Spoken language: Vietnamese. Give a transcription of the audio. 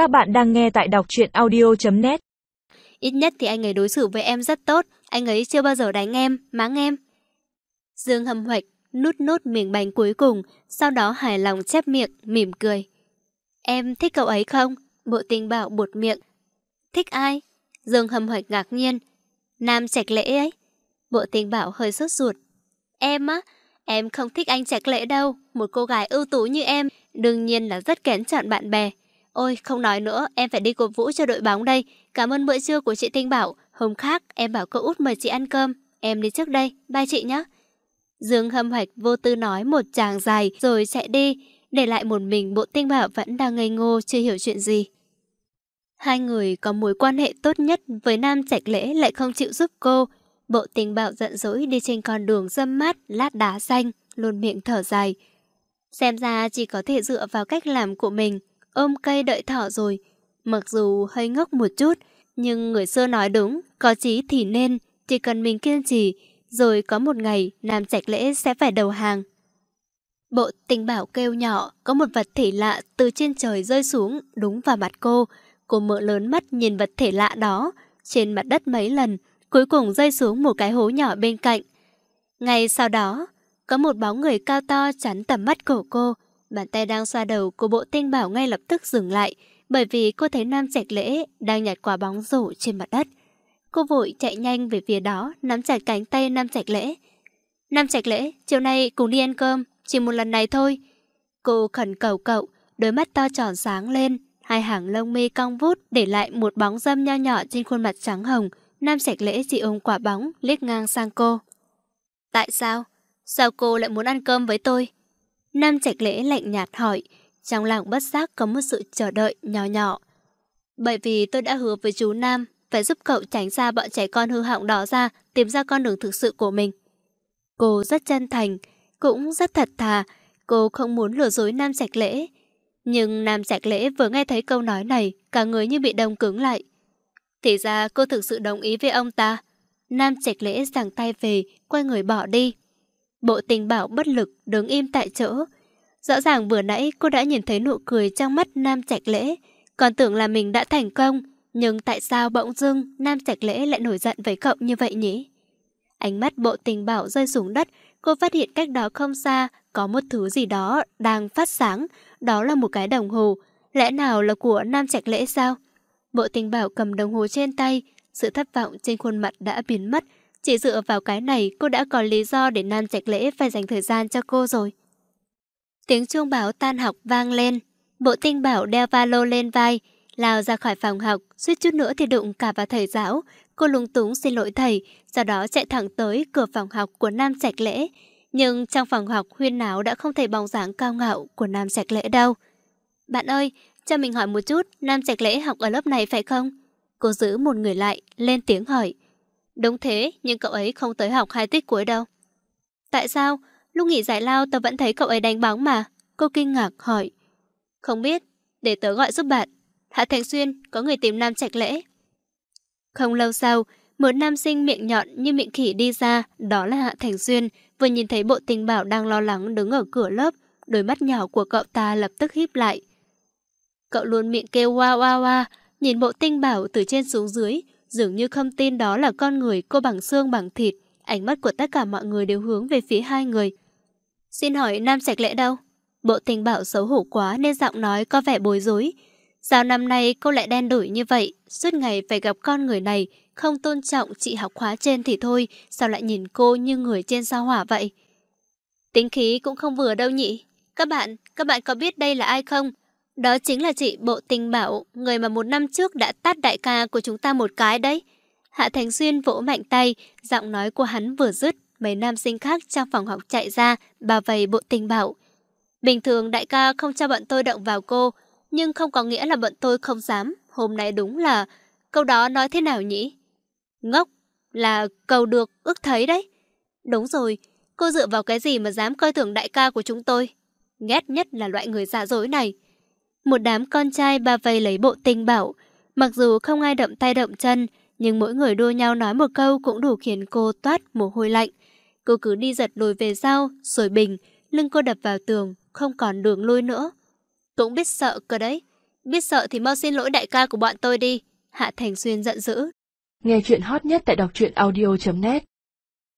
Các bạn đang nghe tại đọc truyện audio.net Ít nhất thì anh ấy đối xử với em rất tốt, anh ấy chưa bao giờ đánh em, mắng em. Dương hầm hoạch, nút nút miếng bánh cuối cùng, sau đó hài lòng chép miệng, mỉm cười. Em thích cậu ấy không? Bộ tình bảo buột miệng. Thích ai? Dương hầm hoạch ngạc nhiên. Nam trạch lễ ấy. Bộ tình bảo hơi sốt ruột. Em á, em không thích anh trạch lễ đâu. Một cô gái ưu tú như em, đương nhiên là rất kén chọn bạn bè. Ôi, không nói nữa, em phải đi cổ vũ cho đội bóng đây. Cảm ơn bữa trưa của chị Tinh Bảo. Hôm khác, em bảo cô út mời chị ăn cơm. Em đi trước đây, bye chị nhé. Dương hâm hoạch vô tư nói một chàng dài rồi chạy đi, để lại một mình bộ Tinh Bảo vẫn đang ngây ngô chưa hiểu chuyện gì. Hai người có mối quan hệ tốt nhất với Nam Trạch Lễ lại không chịu giúp cô. Bộ tình bảo giận dỗi đi trên con đường dâm mát, lát đá xanh, luôn miệng thở dài. Xem ra chỉ có thể dựa vào cách làm của mình, ôm cây đợi thỏ rồi. Mặc dù hơi ngốc một chút, nhưng người xưa nói đúng, có chí thì nên, chỉ cần mình kiên trì, rồi có một ngày Nam Trạch Lễ sẽ phải đầu hàng. Bộ tình bảo kêu nhỏ, có một vật thể lạ từ trên trời rơi xuống, đúng vào mặt cô. Cô mở lớn mắt nhìn vật thể lạ đó, trên mặt đất mấy lần, cuối cùng rơi xuống một cái hố nhỏ bên cạnh. Ngay sau đó, có một bóng người cao to chắn tầm mắt của cô. Bàn tay đang xoa đầu của bộ tinh bảo ngay lập tức dừng lại, bởi vì cô thấy Nam Trạch Lễ đang nhặt quả bóng rổ trên mặt đất. Cô vội chạy nhanh về phía đó, nắm chặt cánh tay Nam Trạch Lễ. Nam Trạch Lễ, chiều nay cùng đi ăn cơm, chỉ một lần này thôi. Cô khẩn cầu cậu, đôi mắt to tròn sáng lên, hai hàng lông mi cong vút để lại một bóng dâm nho nhỏ trên khuôn mặt trắng hồng. Nam Trạch Lễ chỉ ôm quả bóng, liếc ngang sang cô. Tại sao? Sao cô lại muốn ăn cơm với tôi? Nam Trạch Lễ lạnh nhạt hỏi, trong lòng bất giác có một sự chờ đợi nhỏ nhỏ. Bởi vì tôi đã hứa với chú Nam phải giúp cậu tránh xa bọn trẻ con hư hỏng đó ra, tìm ra con đường thực sự của mình. Cô rất chân thành, cũng rất thật thà, cô không muốn lừa dối Nam Trạch Lễ. Nhưng Nam Trạch Lễ vừa nghe thấy câu nói này, cả người như bị đông cứng lại. Thì ra cô thực sự đồng ý với ông ta. Nam Trạch Lễ giằng tay về, quay người bỏ đi. Bộ tình bảo bất lực, đứng im tại chỗ. Rõ ràng vừa nãy cô đã nhìn thấy nụ cười trong mắt Nam Trạch Lễ, còn tưởng là mình đã thành công. Nhưng tại sao bỗng dưng Nam Trạch Lễ lại nổi giận với cậu như vậy nhỉ? Ánh mắt bộ tình bảo rơi xuống đất, cô phát hiện cách đó không xa có một thứ gì đó đang phát sáng, đó là một cái đồng hồ. Lẽ nào là của Nam Trạch Lễ sao? Bộ tình bảo cầm đồng hồ trên tay, sự thất vọng trên khuôn mặt đã biến mất. Chỉ dựa vào cái này cô đã có lý do để Nam Trạch Lễ phải dành thời gian cho cô rồi. Tiếng chuông báo tan học vang lên. Bộ tinh bảo đeo valo lô lên vai, lao ra khỏi phòng học, suýt chút nữa thì đụng cả vào thầy giáo. Cô lung túng xin lỗi thầy, sau đó chạy thẳng tới cửa phòng học của Nam Trạch Lễ. Nhưng trong phòng học huyên náo đã không thấy bóng dáng cao ngạo của Nam Trạch Lễ đâu. Bạn ơi, cho mình hỏi một chút, Nam Trạch Lễ học ở lớp này phải không? Cô giữ một người lại, lên tiếng hỏi. Đúng thế, nhưng cậu ấy không tới học hai tiết cuối đâu. Tại sao? Lúc nghỉ giải lao tớ vẫn thấy cậu ấy đánh bóng mà. Cô kinh ngạc hỏi. Không biết, để tớ gọi giúp bạn. Hạ Thành Xuyên, có người tìm Nam Trạch Lễ. Không lâu sau, một nam sinh miệng nhọn như miệng khỉ đi ra, đó là Hạ Thành Xuyên, vừa nhìn thấy bộ tình bảo đang lo lắng đứng ở cửa lớp, đôi mắt nhỏ của cậu ta lập tức híp lại. Cậu luôn miệng kêu wa wa wa, nhìn bộ tinh bảo từ trên xuống dưới, dường như không tin đó là con người cô bằng xương bằng thịt. Ánh mắt của tất cả mọi người đều hướng về phía hai người. Xin hỏi Nam Sạch Lễ đâu? Bộ tình bảo xấu hổ quá nên giọng nói có vẻ bối rối. Sao năm nay cô lại đen đủi như vậy? Suốt ngày phải gặp con người này, không tôn trọng chị học khóa trên thì thôi, sao lại nhìn cô như người trên sao hỏa vậy? Tính khí cũng không vừa đâu nhỉ? Các bạn, các bạn có biết đây là ai không? Đó chính là chị Bộ Tình Bảo, người mà một năm trước đã tát đại ca của chúng ta một cái đấy. Hạ Thành Xuyên vỗ mạnh tay, giọng nói của hắn vừa dứt, mấy nam sinh khác trong phòng học chạy ra, bao vây Bộ Tình Bảo. Bình thường đại ca không cho bọn tôi động vào cô, nhưng không có nghĩa là bọn tôi không dám. Hôm nay đúng là... Câu đó nói thế nào nhỉ? Ngốc, là cầu được, ước thấy đấy. Đúng rồi, cô dựa vào cái gì mà dám coi thường đại ca của chúng tôi? Ghét nhất là loại người giả dối này. Một đám con trai ba vây lấy bộ tình bảo. Mặc dù không ai động tay động chân, nhưng mỗi người đua nhau nói một câu cũng đủ khiến cô toát mồ hôi lạnh. Cô cứ đi giật lùi về sau, rồi bình, lưng cô đập vào tường, không còn đường lui nữa. Cũng biết sợ cơ đấy. Biết sợ thì mau xin lỗi đại ca của bọn tôi đi. Hạ Thành Xuyên giận dữ. Nghe chuyện hot nhất tại đọc truyện audio.net